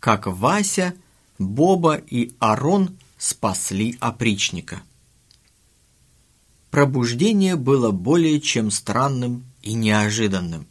как Вася, Боба и Арон спасли опричника. Пробуждение было более чем странным и неожиданным.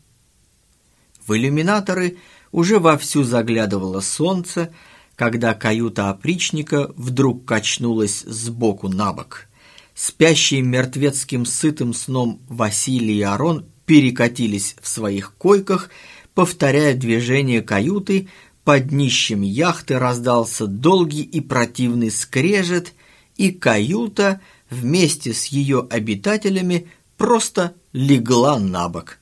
В иллюминаторы уже вовсю заглядывало солнце, когда каюта опричника вдруг качнулась сбоку на бок. Спящие мертвецким сытым сном Василий и Арон перекатились в своих койках, повторяя движение каюты, под днищем яхты раздался долгий и противный скрежет, и каюта вместе с ее обитателями просто легла на бок.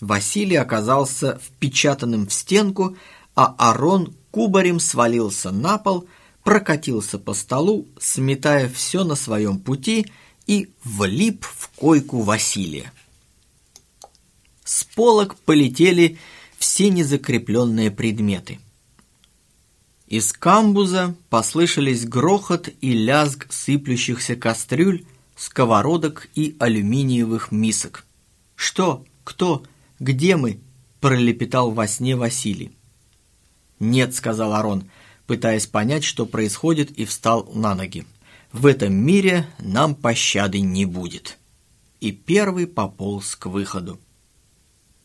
Василий оказался впечатанным в стенку, а Арон кубарем свалился на пол – прокатился по столу, сметая все на своем пути и влип в койку Василия. С полок полетели все незакрепленные предметы. Из камбуза послышались грохот и лязг сыплющихся кастрюль, сковородок и алюминиевых мисок. «Что? Кто? Где мы?» – пролепетал во сне Василий. «Нет», – сказал Арон, – пытаясь понять, что происходит, и встал на ноги. «В этом мире нам пощады не будет». И первый пополз к выходу.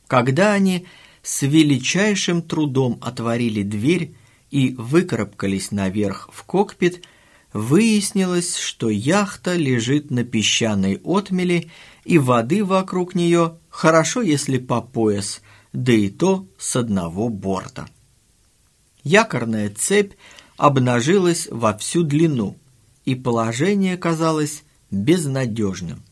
Когда они с величайшим трудом отворили дверь и выкарабкались наверх в кокпит, выяснилось, что яхта лежит на песчаной отмели, и воды вокруг нее хорошо, если по пояс, да и то с одного борта якорная цепь обнажилась во всю длину, и положение казалось безнадежным.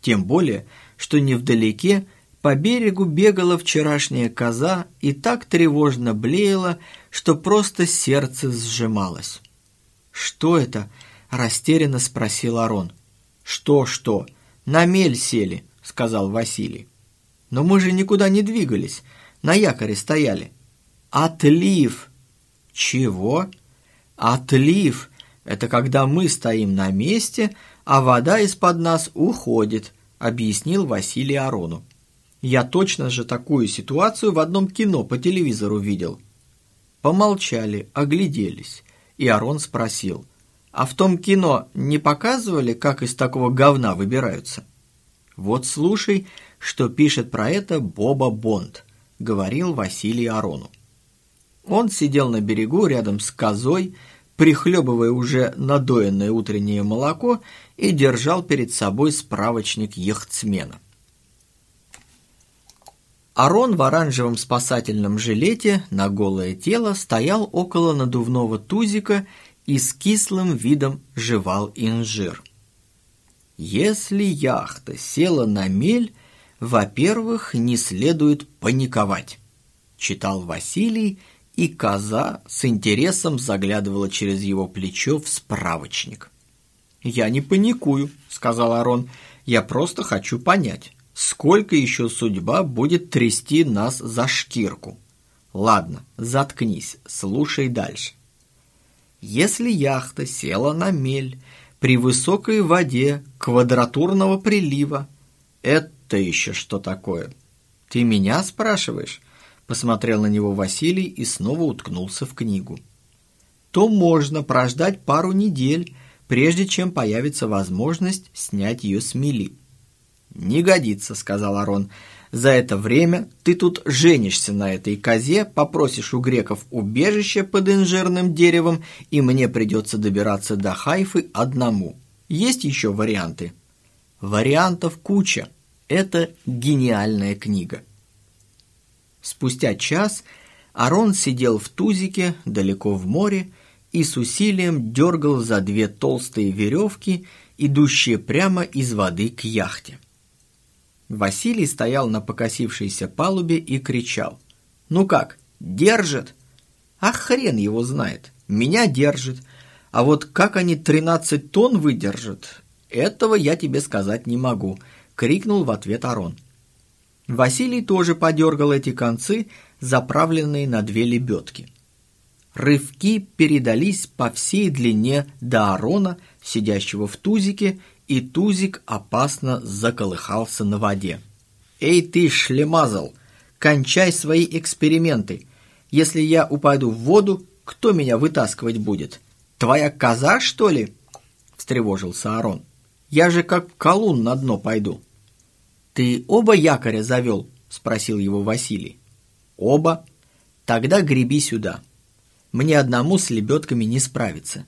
Тем более, что невдалеке по берегу бегала вчерашняя коза и так тревожно блеяла, что просто сердце сжималось. «Что это?» – растерянно спросил Арон. «Что-что? На мель сели», – сказал Василий. «Но мы же никуда не двигались, на якоре стояли». «Отлив!» Чего? Отлив – это когда мы стоим на месте, а вода из-под нас уходит, объяснил Василий Арону. Я точно же такую ситуацию в одном кино по телевизору видел. Помолчали, огляделись, и Арон спросил, а в том кино не показывали, как из такого говна выбираются? Вот слушай, что пишет про это Боба Бонд, говорил Василий Арону. Он сидел на берегу рядом с козой, прихлебывая уже надоенное утреннее молоко и держал перед собой справочник яхтсмена. Арон в оранжевом спасательном жилете на голое тело стоял около надувного тузика и с кислым видом жевал инжир. Если яхта села на мель, во-первых, не следует паниковать, читал Василий и коза с интересом заглядывала через его плечо в справочник. «Я не паникую», — сказал Арон. «Я просто хочу понять, сколько еще судьба будет трясти нас за шкирку. Ладно, заткнись, слушай дальше. Если яхта села на мель при высокой воде квадратурного прилива, это еще что такое? Ты меня спрашиваешь?» Посмотрел на него Василий и снова уткнулся в книгу. То можно прождать пару недель, прежде чем появится возможность снять ее с мели. «Не годится», — сказал Арон. «За это время ты тут женишься на этой козе, попросишь у греков убежище под инжирным деревом, и мне придется добираться до Хайфы одному. Есть еще варианты?» «Вариантов куча. Это гениальная книга». Спустя час Арон сидел в тузике далеко в море и с усилием дергал за две толстые веревки, идущие прямо из воды к яхте. Василий стоял на покосившейся палубе и кричал. «Ну как, держит?» «А хрен его знает. Меня держит. А вот как они тринадцать тонн выдержат, этого я тебе сказать не могу», — крикнул в ответ Арон. Василий тоже подергал эти концы, заправленные на две лебедки. Рывки передались по всей длине до Арона, сидящего в тузике, и тузик опасно заколыхался на воде. «Эй ты, шлемазал, кончай свои эксперименты! Если я упаду в воду, кто меня вытаскивать будет? Твоя коза, что ли?» – встревожился Арон. «Я же как колун на дно пойду». «Ты оба якоря завел?» – спросил его Василий. «Оба. Тогда греби сюда. Мне одному с лебедками не справиться.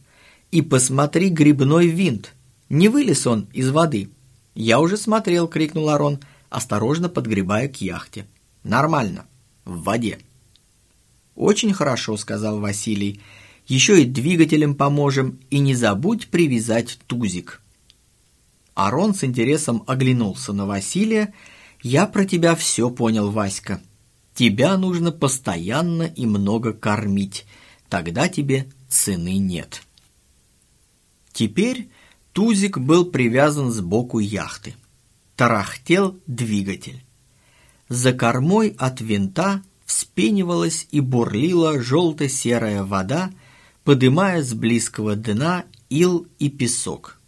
И посмотри грибной винт. Не вылез он из воды?» «Я уже смотрел», – крикнул Арон, осторожно подгребая к яхте. «Нормально. В воде». «Очень хорошо», – сказал Василий. «Еще и двигателем поможем, и не забудь привязать тузик». Арон с интересом оглянулся на Василия. «Я про тебя все понял, Васька. Тебя нужно постоянно и много кормить. Тогда тебе цены нет». Теперь тузик был привязан сбоку яхты. Тарахтел двигатель. За кормой от винта вспенивалась и бурлила желто-серая вода, подымая с близкого дна ил и песок.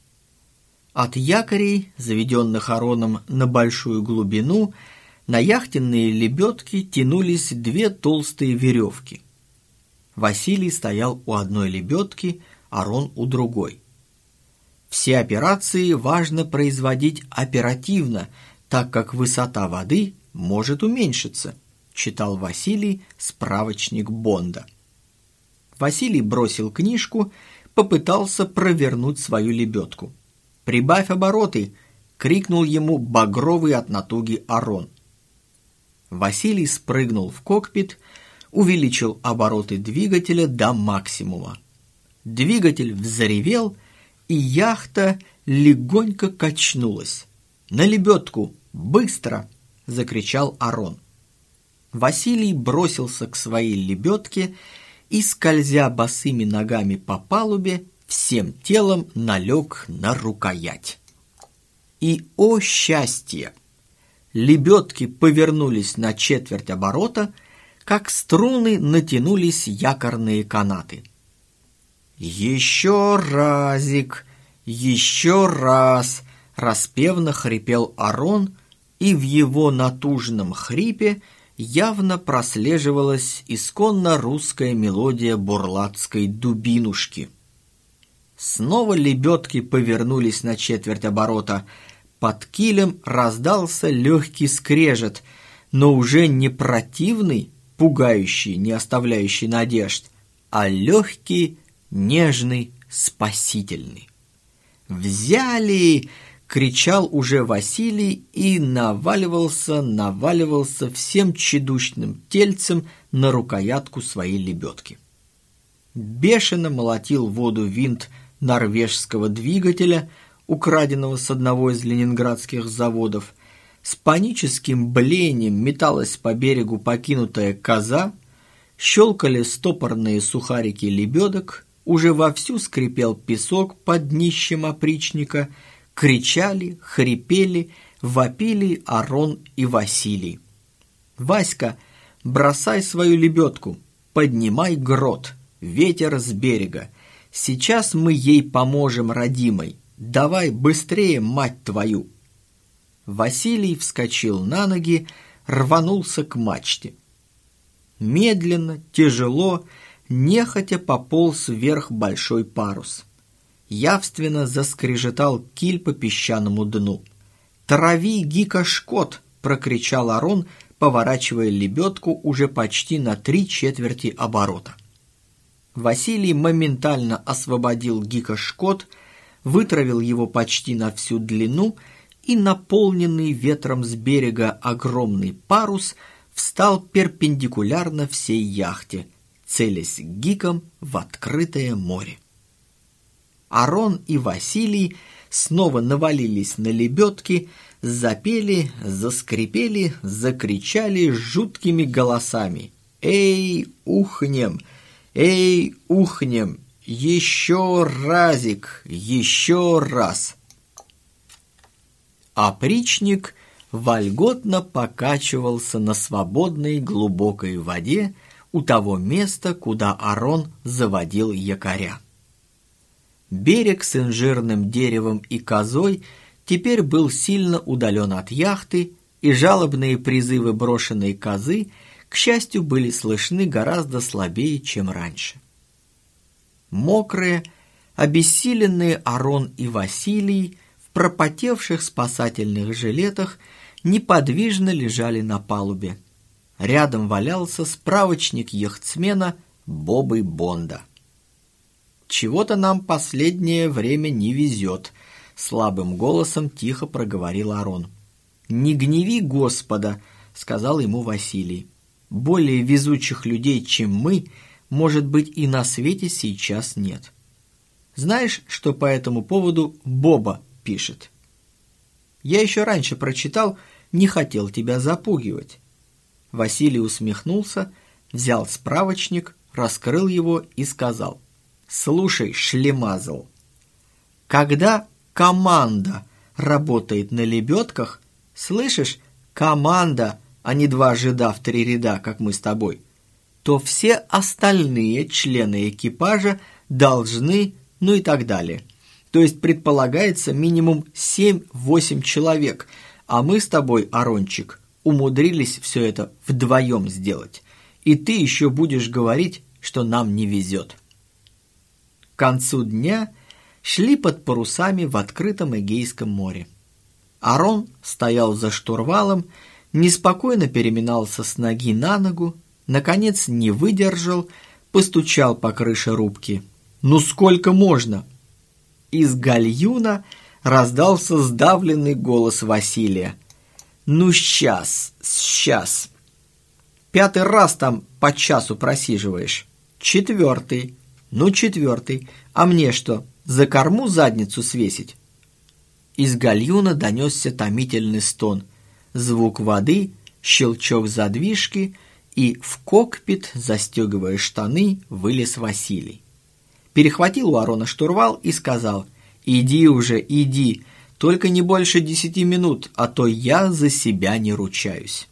От якорей, заведенных Ароном на большую глубину, на яхтенные лебедки тянулись две толстые веревки. Василий стоял у одной лебедки, Арон у другой. Все операции важно производить оперативно, так как высота воды может уменьшиться – читал Василий справочник Бонда. Василий бросил книжку, попытался провернуть свою лебедку. «Прибавь обороты!» — крикнул ему багровый от натуги Арон. Василий спрыгнул в кокпит, увеличил обороты двигателя до максимума. Двигатель взревел, и яхта легонько качнулась. «На лебедку! Быстро!» — закричал Арон. Василий бросился к своей лебедке и, скользя босыми ногами по палубе, всем телом налег на рукоять. И, о счастье! Лебедки повернулись на четверть оборота, как струны натянулись якорные канаты. «Еще разик! Еще раз!» — распевно хрипел Арон, и в его натужном хрипе — явно прослеживалась исконно русская мелодия бурлацкой дубинушки. Снова лебедки повернулись на четверть оборота. Под килем раздался легкий скрежет, но уже не противный, пугающий, не оставляющий надежд, а легкий, нежный, спасительный. «Взяли!» кричал уже Василий и наваливался, наваливался всем чедушным тельцем на рукоятку своей лебедки. Бешено молотил воду винт норвежского двигателя, украденного с одного из ленинградских заводов. С паническим блением металась по берегу покинутая коза, щелкали стопорные сухарики лебедок, уже вовсю скрипел песок под днищем опричника — кричали, хрипели, вопили Арон и Василий. «Васька, бросай свою лебедку, поднимай грот, ветер с берега. Сейчас мы ей поможем, родимой. Давай быстрее, мать твою!» Василий вскочил на ноги, рванулся к мачте. Медленно, тяжело, нехотя пополз вверх большой парус явственно заскрежетал киль по песчаному дну. «Трави, Гика, шкот!» — прокричал Арон, поворачивая лебедку уже почти на три четверти оборота. Василий моментально освободил Гика шкот, вытравил его почти на всю длину и наполненный ветром с берега огромный парус встал перпендикулярно всей яхте, целясь гиком в открытое море. Арон и Василий снова навалились на лебедки, запели, заскрипели, закричали жуткими голосами. «Эй, ухнем! Эй, ухнем! Еще разик! Еще раз!» Опричник вольготно покачивался на свободной глубокой воде у того места, куда Арон заводил якоря. Берег с инжирным деревом и козой теперь был сильно удален от яхты, и жалобные призывы брошенной козы к счастью, были слышны гораздо слабее, чем раньше. Мокрые, обессиленные Арон и Василий в пропотевших спасательных жилетах неподвижно лежали на палубе. Рядом валялся справочник яхтсмена Бобы Бонда. «Чего-то нам последнее время не везет», — слабым голосом тихо проговорил Арон. «Не гневи Господа», — сказал ему Василий. «Более везучих людей, чем мы, может быть, и на свете сейчас нет». Знаешь, что по этому поводу Боба пишет? Я еще раньше прочитал, не хотел тебя запугивать. Василий усмехнулся, взял справочник, раскрыл его и сказал. «Слушай, шлемазл, когда команда работает на лебедках, слышишь, команда, а не два жида в три ряда, как мы с тобой, то все остальные члены экипажа должны, ну и так далее. То есть предполагается минимум 7-8 человек, а мы с тобой, Арончик, умудрились все это вдвоем сделать. И ты еще будешь говорить, что нам не везет. К концу дня шли под парусами в открытом Эгейском море. Арон стоял за штурвалом, неспокойно переминался с ноги на ногу, наконец не выдержал, постучал по крыше рубки. «Ну сколько можно?» Из гальюна раздался сдавленный голос Василия – ну, сейчас, сейчас. Пятый раз там по часу просиживаешь. Четвертый. Ну, четвертый. А мне что, за корму задницу свесить? Из гальюна донесся томительный стон. Звук воды, щелчок задвижки, и в кокпит, застегивая штаны, вылез Василий. Перехватил у Арона штурвал и сказал «Иди уже, иди, только не больше десяти минут, а то я за себя не ручаюсь».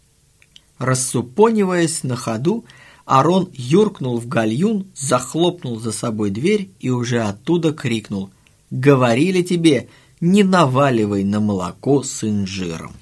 Рассупониваясь на ходу, Арон юркнул в гальюн, захлопнул за собой дверь и уже оттуда крикнул «Говорили тебе, не наваливай на молоко с инжиром».